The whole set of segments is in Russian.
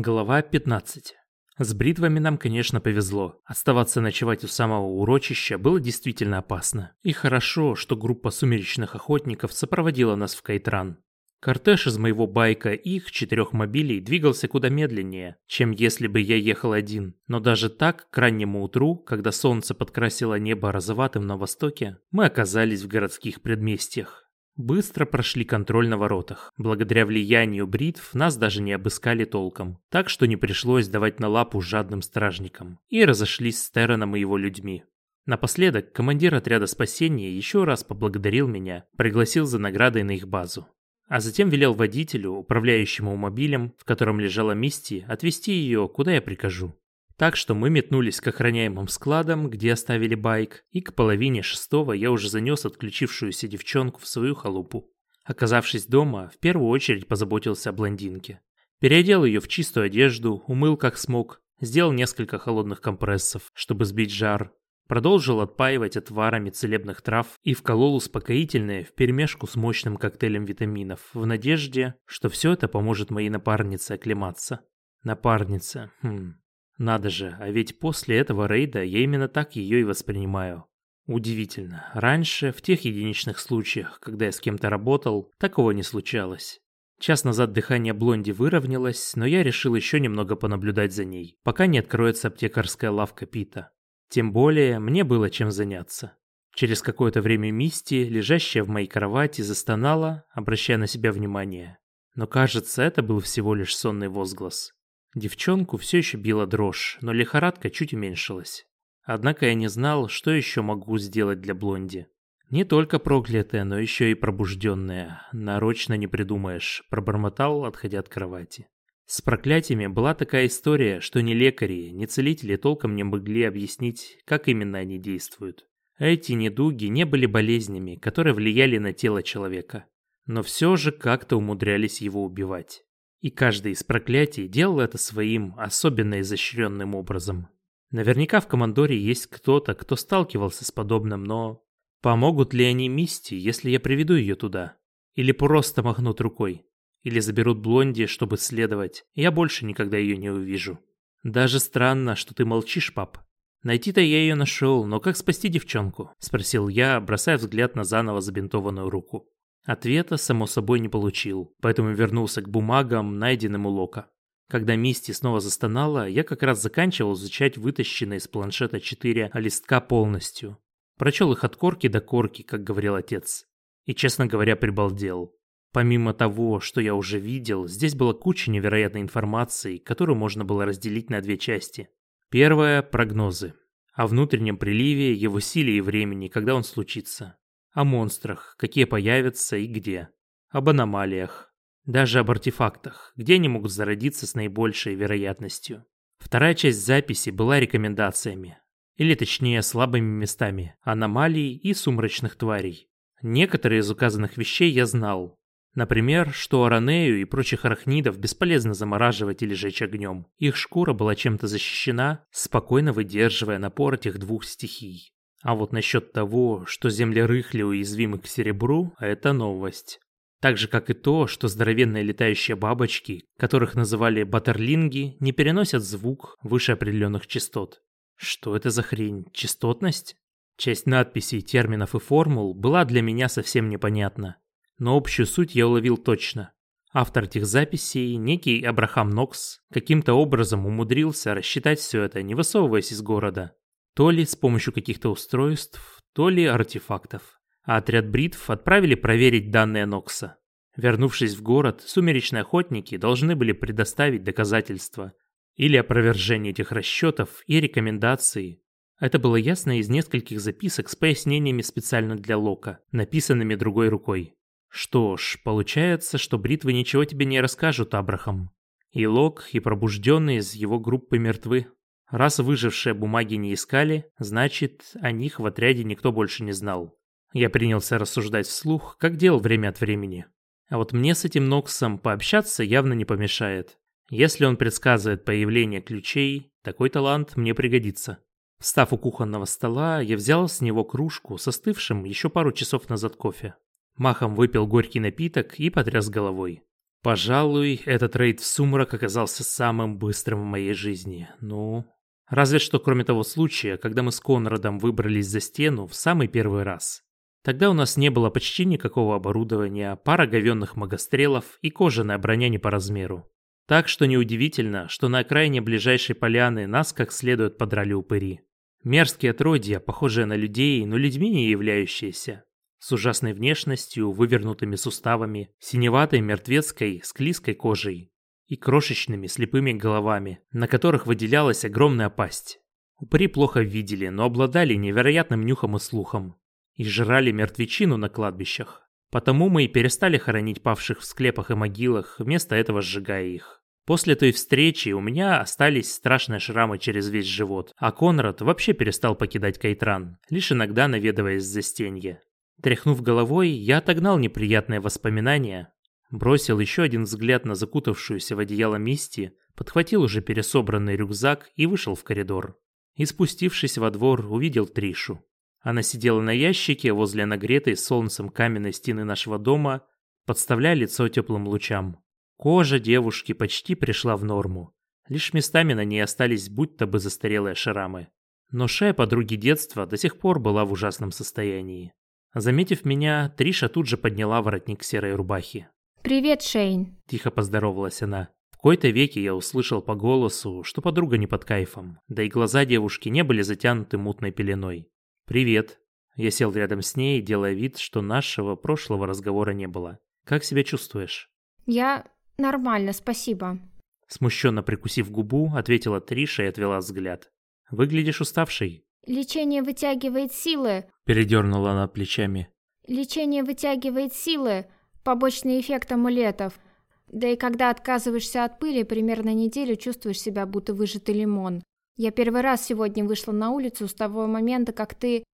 Глава 15. С бритвами нам, конечно, повезло. Оставаться ночевать у самого урочища было действительно опасно. И хорошо, что группа сумеречных охотников сопроводила нас в Кайтран. Кортеж из моего байка и их четырех мобилей двигался куда медленнее, чем если бы я ехал один. Но даже так, к раннему утру, когда солнце подкрасило небо розоватым на востоке, мы оказались в городских предместьях. Быстро прошли контроль на воротах. Благодаря влиянию бритв нас даже не обыскали толком, так что не пришлось давать на лапу жадным стражникам. И разошлись с Терреном и его людьми. Напоследок командир отряда спасения еще раз поблагодарил меня, пригласил за наградой на их базу. А затем велел водителю, управляющему мобилем, в котором лежала Мисти, отвезти ее, куда я прикажу. Так что мы метнулись к охраняемым складам, где оставили байк, и к половине шестого я уже занес отключившуюся девчонку в свою халупу. Оказавшись дома, в первую очередь позаботился о блондинке. Переодел ее в чистую одежду, умыл как смог, сделал несколько холодных компрессов, чтобы сбить жар, продолжил отпаивать отварами целебных трав и вколол успокоительное вперемешку с мощным коктейлем витаминов, в надежде, что все это поможет моей напарнице оклематься. Напарница, хм, надо же, а ведь после этого рейда я именно так ее и воспринимаю. Удивительно. Раньше, в тех единичных случаях, когда я с кем-то работал, такого не случалось. Час назад дыхание Блонди выровнялось, но я решил еще немного понаблюдать за ней, пока не откроется аптекарская лавка Пита. Тем более, мне было чем заняться. Через какое-то время Мисти, лежащая в моей кровати, застонала, обращая на себя внимание. Но кажется, это был всего лишь сонный возглас. Девчонку все еще била дрожь, но лихорадка чуть уменьшилась. Однако я не знал, что еще могу сделать для Блонди. Не только проклятая, но еще и пробужденная. Нарочно не придумаешь, пробормотал, отходя от кровати. С проклятиями была такая история, что ни лекари, ни целители толком не могли объяснить, как именно они действуют. Эти недуги не были болезнями, которые влияли на тело человека, но все же как-то умудрялись его убивать. И каждый из проклятий делал это своим особенно изощренным образом. Наверняка в командоре есть кто-то, кто сталкивался с подобным, но... Помогут ли они Мисти, если я приведу ее туда? Или просто махнут рукой? Или заберут Блонди, чтобы следовать? Я больше никогда ее не увижу. Даже странно, что ты молчишь, пап. Найти-то я ее нашел, но как спасти девчонку? Спросил я, бросая взгляд на заново забинтованную руку. Ответа, само собой, не получил, поэтому вернулся к бумагам, найденным у Лока. Когда Мисти снова застонала, я как раз заканчивал изучать вытащенные из планшета четыре листка полностью. Прочел их от корки до корки, как говорил отец. И, честно говоря, прибалдел. Помимо того, что я уже видел, здесь была куча невероятной информации, которую можно было разделить на две части. Первая – прогнозы. О внутреннем приливе, его силе и времени, когда он случится о монстрах, какие появятся и где, об аномалиях, даже об артефактах, где они могут зародиться с наибольшей вероятностью. Вторая часть записи была рекомендациями, или точнее слабыми местами аномалий и сумрачных тварей. Некоторые из указанных вещей я знал. Например, что Аранею и прочих арахнидов бесполезно замораживать или жечь огнем. Их шкура была чем-то защищена, спокойно выдерживая напор этих двух стихий. А вот насчет того, что земли рыхли уязвимы к серебру, это новость. Так же, как и то, что здоровенные летающие бабочки, которых называли батерлинги, не переносят звук выше определенных частот. Что это за хрень? Частотность? Часть надписей, терминов и формул была для меня совсем непонятна. Но общую суть я уловил точно. Автор этих записей, некий Абрахам Нокс, каким-то образом умудрился рассчитать все это, не высовываясь из города. То ли с помощью каких-то устройств, то ли артефактов. А отряд бритв отправили проверить данные Нокса. Вернувшись в город, сумеречные охотники должны были предоставить доказательства или опровержение этих расчетов и рекомендаций. Это было ясно из нескольких записок с пояснениями специально для Лока, написанными другой рукой. Что ж, получается, что бритвы ничего тебе не расскажут, Абрахам. И Лок, и пробужденные из его группы мертвы. Раз выжившие бумаги не искали, значит, о них в отряде никто больше не знал. Я принялся рассуждать вслух, как делал время от времени. А вот мне с этим Ноксом пообщаться явно не помешает. Если он предсказывает появление ключей, такой талант мне пригодится. Встав у кухонного стола, я взял с него кружку с остывшим еще пару часов назад кофе. Махом выпил горький напиток и потряс головой. Пожалуй, этот рейд в сумрак оказался самым быстрым в моей жизни. Ну, разве что кроме того случая, когда мы с Конрадом выбрались за стену в самый первый раз. Тогда у нас не было почти никакого оборудования, пара говенных магострелов и кожаная броня не по размеру. Так что неудивительно, что на окраине ближайшей поляны нас как следует подрали упыри. Мерзкие отродья, похожие на людей, но людьми не являющиеся. С ужасной внешностью, вывернутыми суставами, синеватой мертвецкой, склизкой кожей и крошечными слепыми головами, на которых выделялась огромная пасть. Упыри плохо видели, но обладали невероятным нюхом и слухом. И жрали мертвечину на кладбищах. Потому мы и перестали хоронить павших в склепах и могилах, вместо этого сжигая их. После той встречи у меня остались страшные шрамы через весь живот, а Конрад вообще перестал покидать Кайтран, лишь иногда наведываясь за стенье. Тряхнув головой, я отогнал неприятные воспоминания, бросил еще один взгляд на закутавшуюся в одеяло Мисти, подхватил уже пересобранный рюкзак и вышел в коридор. И спустившись во двор, увидел Тришу. Она сидела на ящике возле нагретой солнцем каменной стены нашего дома, подставляя лицо теплым лучам. Кожа девушки почти пришла в норму. Лишь местами на ней остались будто бы застарелые шрамы. Но шея подруги детства до сих пор была в ужасном состоянии. Заметив меня, Триша тут же подняла воротник серой рубахи. «Привет, Шейн!» – тихо поздоровалась она. В кои-то веки я услышал по голосу, что подруга не под кайфом, да и глаза девушки не были затянуты мутной пеленой. «Привет!» Я сел рядом с ней, делая вид, что нашего прошлого разговора не было. «Как себя чувствуешь?» «Я «Нормально, спасибо». Смущенно прикусив губу, ответила Триша и отвела взгляд. «Выглядишь уставшей». «Лечение вытягивает силы», – передернула она плечами. «Лечение вытягивает силы, побочный эффект амулетов. Да и когда отказываешься от пыли, примерно неделю чувствуешь себя, будто выжатый лимон. Я первый раз сегодня вышла на улицу с того момента, как ты...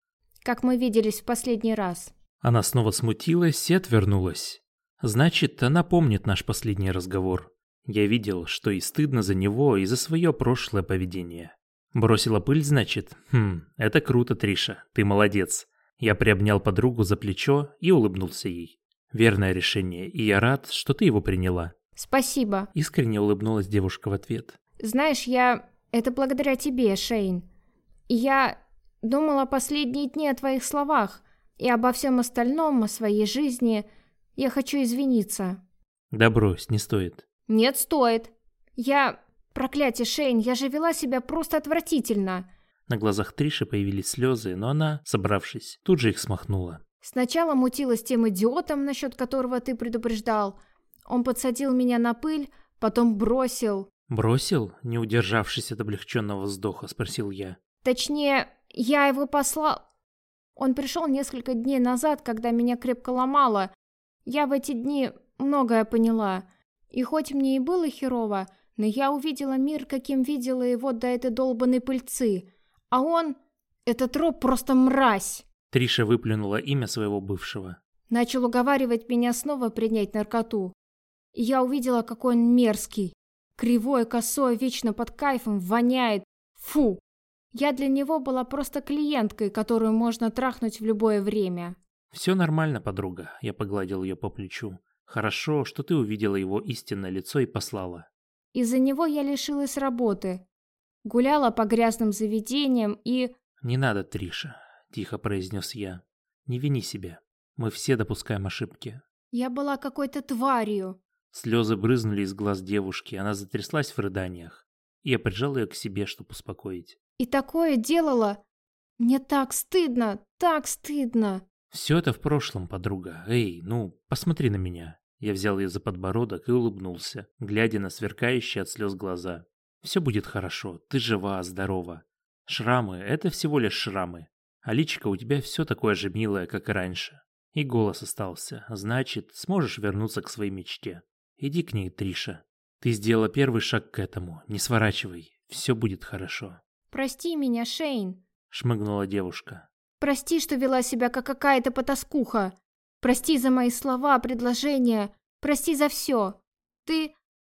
как мы виделись в последний раз». Она снова смутилась и отвернулась. Значит, она помнит наш последний разговор. Я видел, что и стыдно за него, и за свое прошлое поведение. Бросила пыль, значит? Хм, это круто, Триша, ты молодец. Я приобнял подругу за плечо и улыбнулся ей. Верное решение, и я рад, что ты его приняла. Спасибо. Искренне улыбнулась девушка в ответ. Знаешь, я... Это благодаря тебе, Шейн. Я думала последние дни о твоих словах и обо всем остальном, о своей жизни, я хочу извиниться. Да брось, не стоит. Нет, стоит. Я... Проклятие, Шейн, я же вела себя просто отвратительно. На глазах Триши появились слезы, но она, собравшись, тут же их смахнула. Сначала мутилась тем идиотом, насчет которого ты предупреждал. Он подсадил меня на пыль, потом бросил. «Бросил?» – не удержавшись от облегченного вздоха, спросил я. «Точнее, я его послал...» Он пришел несколько дней назад, когда меня крепко ломало, я в эти дни многое поняла. И хоть мне и было херово, но я увидела мир, каким видела его до этой долбанной пыльцы. А он... Этот роб просто мразь. Триша выплюнула имя своего бывшего. Начал уговаривать меня снова принять наркоту. И я увидела, какой он мерзкий. Кривой, косой, вечно под кайфом, воняет. Фу! Я для него была просто клиенткой, которую можно трахнуть в любое время. «Все нормально, подруга», — я погладил ее по плечу. «Хорошо, что ты увидела его истинное лицо и послала». «Из-за него я лишилась работы. Гуляла по грязным заведениям и...» «Не надо, Триша», — тихо произнес я. «Не вини себя. Мы все допускаем ошибки». «Я была какой-то тварью». Слезы брызнули из глаз девушки, она затряслась в рыданиях. Я прижал ее к себе, чтобы успокоить. «И такое делала! Мне так стыдно, так стыдно!» «Все это в прошлом, подруга. Эй, ну, посмотри на меня». Я взял ее за подбородок и улыбнулся, глядя на сверкающие от слез глаза. «Все будет хорошо. Ты жива, здорова. Шрамы — это всего лишь шрамы. А личико у тебя все такое же милое, как и раньше. И голос остался. Значит, сможешь вернуться к своей мечте. Иди к ней, Триша. Ты сделала первый шаг к этому. Не сворачивай. Все будет хорошо». «Прости меня, Шейн», — шмыгнула девушка. Прости, что вела себя как какая-то потаскуха. Прости за мои слова, предложения. Прости за все. Ты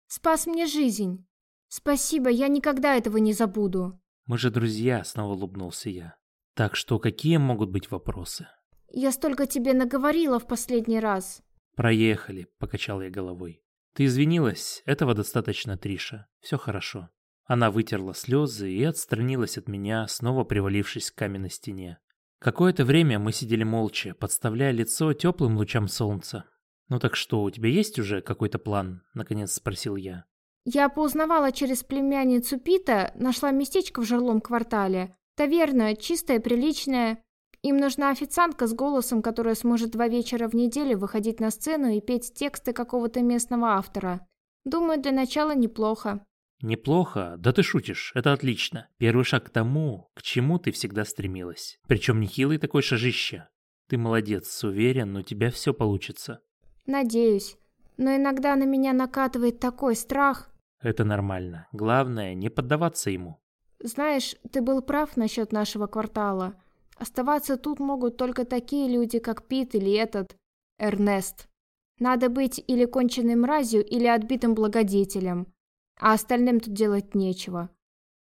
спас мне жизнь. Спасибо, я никогда этого не забуду. Мы же друзья, снова улыбнулся я. Так что какие могут быть вопросы? Я столько тебе наговорила в последний раз. Проехали, покачал я головой. Ты извинилась, этого достаточно, Триша. Все хорошо. Она вытерла слезы и отстранилась от меня, снова привалившись к каменной стене. Какое-то время мы сидели молча, подставляя лицо теплым лучам солнца. «Ну так что, у тебя есть уже какой-то план?» – наконец спросил я. Я поузнавала через племянницу Пита, нашла местечко в жилом квартале. Таверна, чистая, приличная. Им нужна официантка с голосом, которая сможет два вечера в неделю выходить на сцену и петь тексты какого-то местного автора. Думаю, для начала неплохо. Неплохо? Да ты шутишь, это отлично. Первый шаг к тому, к чему ты всегда стремилась. Причем нехилый такой шажище. Ты молодец, уверен, у тебя все получится. Надеюсь. Но иногда на меня накатывает такой страх. Это нормально. Главное, не поддаваться ему. Знаешь, ты был прав насчет нашего квартала. Оставаться тут могут только такие люди, как Пит или этот... Эрнест. Надо быть или конченной мразью, или отбитым благодетелем а остальным тут делать нечего.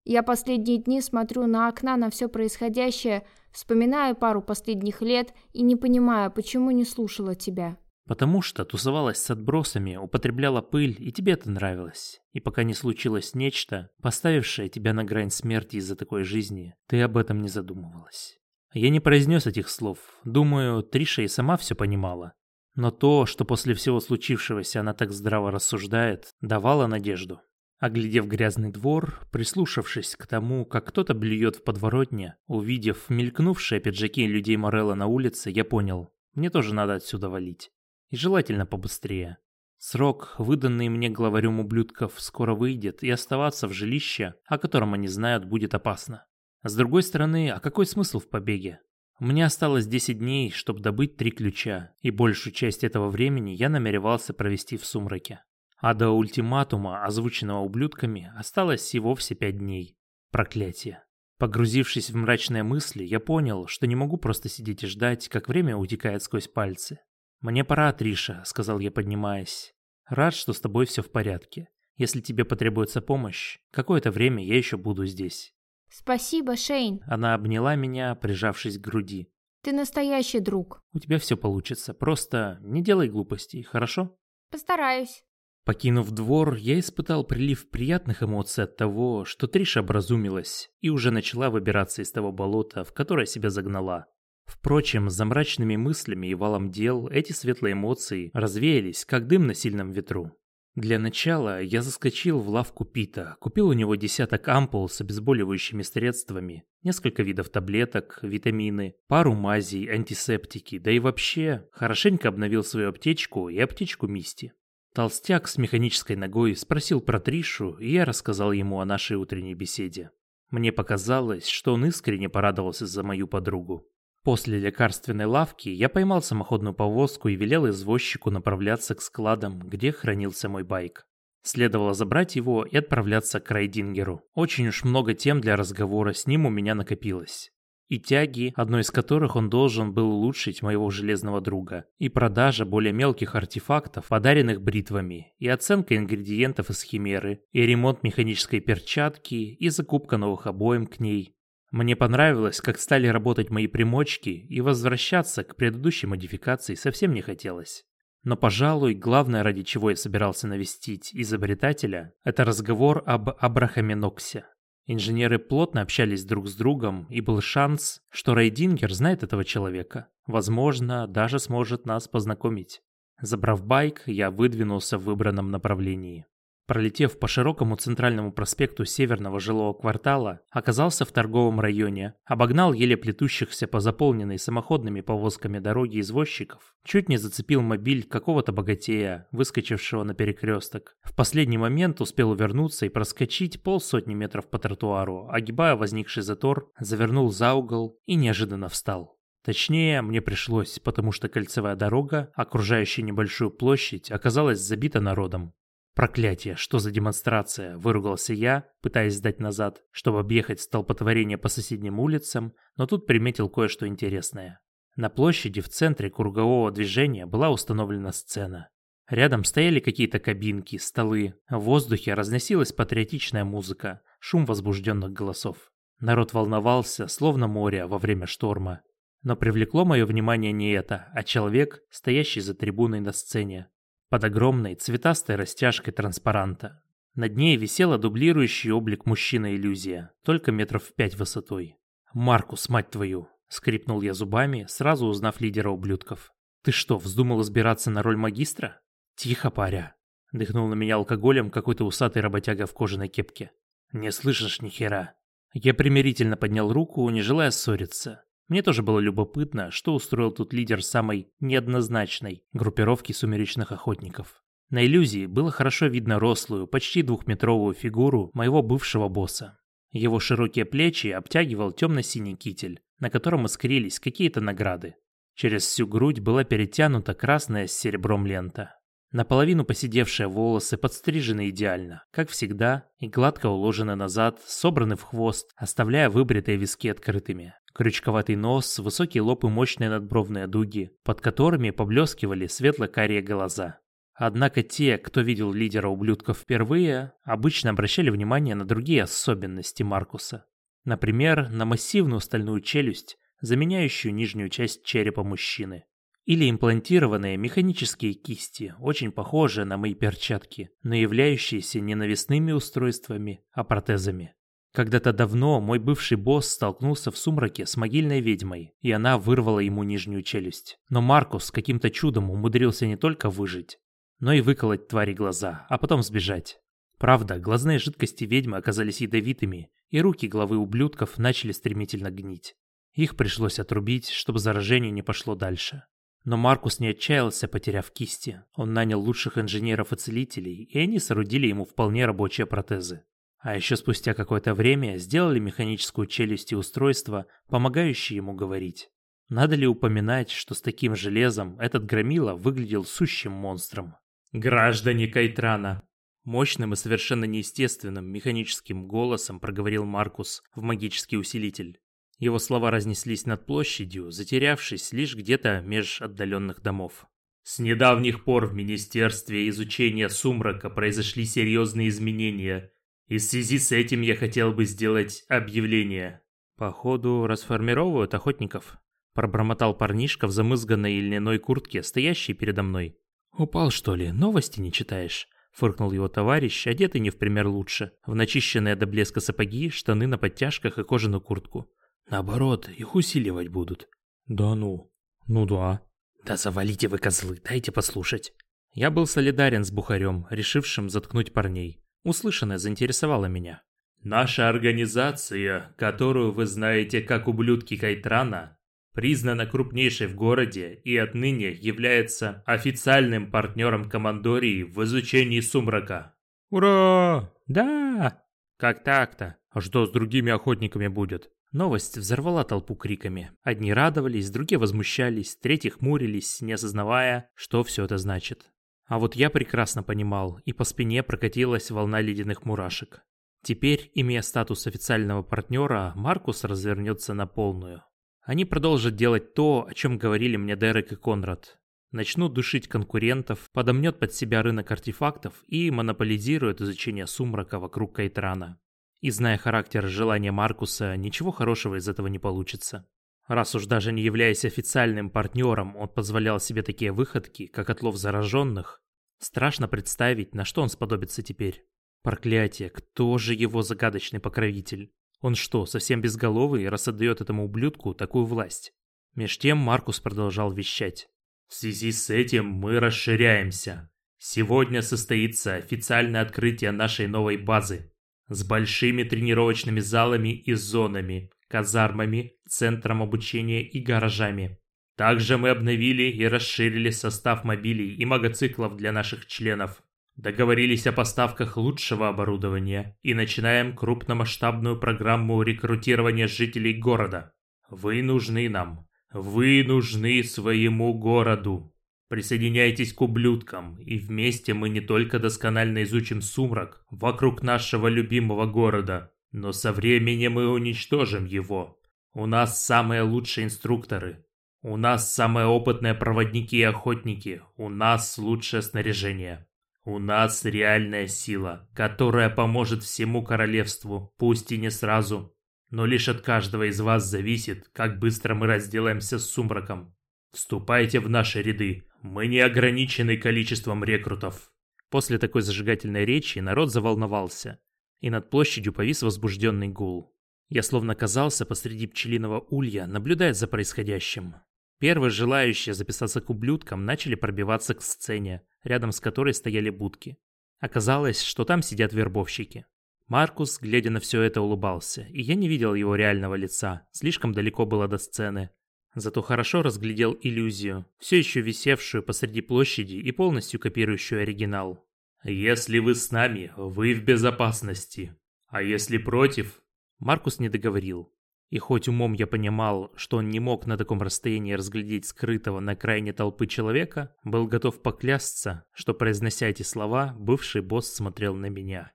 Я последние дни смотрю на окна на все происходящее, вспоминаю пару последних лет и не понимаю, почему не слушала тебя. Потому что тусовалась с отбросами, употребляла пыль, и тебе это нравилось. И пока не случилось нечто, поставившее тебя на грань смерти из-за такой жизни, ты об этом не задумывалась. Я не произнес этих слов. Думаю, Триша и сама все понимала. Но то, что после всего случившегося она так здраво рассуждает, давало надежду. Оглядев грязный двор, прислушавшись к тому, как кто-то блюет в подворотне, увидев мелькнувшие пиджаки людей Морелла на улице, я понял, мне тоже надо отсюда валить. И желательно побыстрее. Срок, выданный мне главарем ублюдков, скоро выйдет, и оставаться в жилище, о котором они знают, будет опасно. С другой стороны, а какой смысл в побеге? Мне осталось 10 дней, чтобы добыть три ключа, и большую часть этого времени я намеревался провести в сумраке. А до ультиматума, озвученного ублюдками, осталось и вовсе пять дней. Проклятие. Погрузившись в мрачные мысли, я понял, что не могу просто сидеть и ждать, как время утекает сквозь пальцы. «Мне пора, Триша», — сказал я, поднимаясь. «Рад, что с тобой все в порядке. Если тебе потребуется помощь, какое-то время я еще буду здесь». «Спасибо, Шейн». Она обняла меня, прижавшись к груди. «Ты настоящий друг». «У тебя все получится. Просто не делай глупостей, хорошо?» «Постараюсь». Покинув двор, я испытал прилив приятных эмоций от того, что Триша образумилась и уже начала выбираться из того болота, в которое себя загнала. Впрочем, за мрачными мыслями и валом дел эти светлые эмоции развеялись, как дым на сильном ветру. Для начала я заскочил в лавку Пита, купил у него десяток ампул с обезболивающими средствами, несколько видов таблеток, витамины, пару мазей, антисептики, да и вообще хорошенько обновил свою аптечку и аптечку Мисти. Толстяк с механической ногой спросил про Тришу, и я рассказал ему о нашей утренней беседе. Мне показалось, что он искренне порадовался за мою подругу. После лекарственной лавки я поймал самоходную повозку и велел извозчику направляться к складам, где хранился мой байк. Следовало забрать его и отправляться к Райдингеру. Очень уж много тем для разговора с ним у меня накопилось и тяги, одной из которых он должен был улучшить моего железного друга, и продажа более мелких артефактов, подаренных бритвами, и оценка ингредиентов из химеры, и ремонт механической перчатки, и закупка новых обоим к ней. Мне понравилось, как стали работать мои примочки, и возвращаться к предыдущей модификации совсем не хотелось. Но, пожалуй, главное, ради чего я собирался навестить изобретателя, это разговор об Абрахаме Ноксе. Инженеры плотно общались друг с другом, и был шанс, что Рейдингер знает этого человека. Возможно, даже сможет нас познакомить. Забрав байк, я выдвинулся в выбранном направлении. Пролетев по широкому центральному проспекту северного жилого квартала, оказался в торговом районе, обогнал еле плетущихся по заполненной самоходными повозками дороги извозчиков, чуть не зацепил мобиль какого-то богатея, выскочившего на перекресток. В последний момент успел увернуться и проскочить полсотни метров по тротуару, огибая возникший затор, завернул за угол и неожиданно встал. Точнее, мне пришлось, потому что кольцевая дорога, окружающая небольшую площадь, оказалась забита народом. «Проклятие, что за демонстрация?» – выругался я, пытаясь сдать назад, чтобы объехать столпотворение по соседним улицам, но тут приметил кое-что интересное. На площади в центре кругового движения была установлена сцена. Рядом стояли какие-то кабинки, столы. В воздухе разносилась патриотичная музыка, шум возбужденных голосов. Народ волновался, словно море во время шторма. Но привлекло мое внимание не это, а человек, стоящий за трибуной на сцене. Под огромной цветастой растяжкой транспаранта. Над ней висела дублирующий облик мужчины-иллюзия, только метров в пять высотой. «Маркус, мать твою!» — скрипнул я зубами, сразу узнав лидера ублюдков. «Ты что, вздумал избираться на роль магистра?» «Тихо, паря!» — дыхнул на меня алкоголем какой-то усатый работяга в кожаной кепке. «Не слышишь ни хера!» Я примирительно поднял руку, не желая ссориться. Мне тоже было любопытно, что устроил тут лидер самой неоднозначной группировки сумеречных охотников. На иллюзии было хорошо видно рослую, почти двухметровую фигуру моего бывшего босса. Его широкие плечи обтягивал темно-синий китель, на котором искрились какие-то награды. Через всю грудь была перетянута красная с серебром лента. Наполовину посидевшие волосы подстрижены идеально, как всегда, и гладко уложены назад, собраны в хвост, оставляя выбритые виски открытыми. Крючковатый нос, высокий лоб и мощные надбровные дуги, под которыми поблескивали светло-карие глаза. Однако те, кто видел лидера ублюдков впервые, обычно обращали внимание на другие особенности Маркуса. Например, на массивную стальную челюсть, заменяющую нижнюю часть черепа мужчины. Или имплантированные механические кисти, очень похожие на мои перчатки, но являющиеся не навесными устройствами, а протезами. Когда-то давно мой бывший босс столкнулся в сумраке с могильной ведьмой, и она вырвала ему нижнюю челюсть. Но Маркус каким-то чудом умудрился не только выжить, но и выколоть твари глаза, а потом сбежать. Правда, глазные жидкости ведьмы оказались ядовитыми, и руки главы ублюдков начали стремительно гнить. Их пришлось отрубить, чтобы заражение не пошло дальше. Но Маркус не отчаялся, потеряв кисти. Он нанял лучших инженеров и целителей, и они соорудили ему вполне рабочие протезы. А еще спустя какое-то время сделали механическую челюсть и устройство, помогающее ему говорить. Надо ли упоминать, что с таким железом этот громила выглядел сущим монстром? «Граждане Кайтрана!» Мощным и совершенно неестественным механическим голосом проговорил Маркус в магический усилитель. Его слова разнеслись над площадью, затерявшись лишь где-то меж отдаленных домов. С недавних пор в Министерстве изучения сумрака произошли серьезные изменения, и в связи с этим я хотел бы сделать объявление. Походу, расформировывают охотников. Пробормотал парнишка в замызганной льняной куртке, стоящей передо мной. «Упал, что ли? Новости не читаешь?» Фыркнул его товарищ, одетый не в пример лучше, в начищенные до блеска сапоги, штаны на подтяжках и кожаную куртку. «Наоборот, их усиливать будут». «Да ну?» «Ну да». «Да завалите вы, козлы, дайте послушать». Я был солидарен с Бухарем, решившим заткнуть парней. Услышанное заинтересовало меня. «Наша организация, которую вы знаете как ублюдки Кайтрана, признана крупнейшей в городе и отныне является официальным партнером Командории в изучении сумрака. Ура! Да! Как так-то? А что с другими охотниками будет? Новость взорвала толпу криками. Одни радовались, другие возмущались, третьи хмурились, не осознавая, что все это значит. А вот я прекрасно понимал, и по спине прокатилась волна ледяных мурашек. Теперь, имея статус официального партнера, Маркус развернется на полную. Они продолжат делать то, о чем говорили мне Дерек и Конрад. Начнут душить конкурентов, подомнет под себя рынок артефактов и монополизирует изучение сумрака вокруг Кайтрана. И зная характер желания Маркуса, ничего хорошего из этого не получится. Раз уж даже не являясь официальным партнером, он позволял себе такие выходки, как отлов зараженных, страшно представить, на что он сподобится теперь. Проклятие, кто же его загадочный покровитель? Он что, совсем безголовый, раз отдает этому ублюдку такую власть? Меж тем Маркус продолжал вещать. В связи с этим мы расширяемся. Сегодня состоится официальное открытие нашей новой базы. С большими тренировочными залами и зонами, казармами, центром обучения и гаражами. Также мы обновили и расширили состав мобилей и мотоциклов для наших членов. Договорились о поставках лучшего оборудования и начинаем крупномасштабную программу рекрутирования жителей города. Вы нужны нам. Вы нужны своему городу. Присоединяйтесь к ублюдкам, и вместе мы не только досконально изучим сумрак вокруг нашего любимого города, но со временем мы уничтожим его. У нас самые лучшие инструкторы. У нас самые опытные проводники и охотники. У нас лучшее снаряжение. У нас реальная сила, которая поможет всему королевству, пусть и не сразу. Но лишь от каждого из вас зависит, как быстро мы разделаемся с сумраком. Вступайте в наши ряды. Мы не ограничены количеством рекрутов. После такой зажигательной речи народ заволновался, и над площадью повис возбужденный гул. Я словно оказался посреди пчелиного улья, наблюдая за происходящим. Первые желающие записаться к ублюдкам начали пробиваться к сцене, рядом с которой стояли будки. Оказалось, что там сидят вербовщики. Маркус, глядя на все это, улыбался, и я не видел его реального лица, слишком далеко было до сцены. Зато хорошо разглядел иллюзию, все еще висевшую посреди площади и полностью копирующую оригинал. «Если вы с нами, вы в безопасности. А если против, Маркус не договорил. И хоть умом я понимал, что он не мог на таком расстоянии разглядеть скрытого на крайне толпы человека, был готов поклясться, что, произнося эти слова, бывший босс смотрел на меня.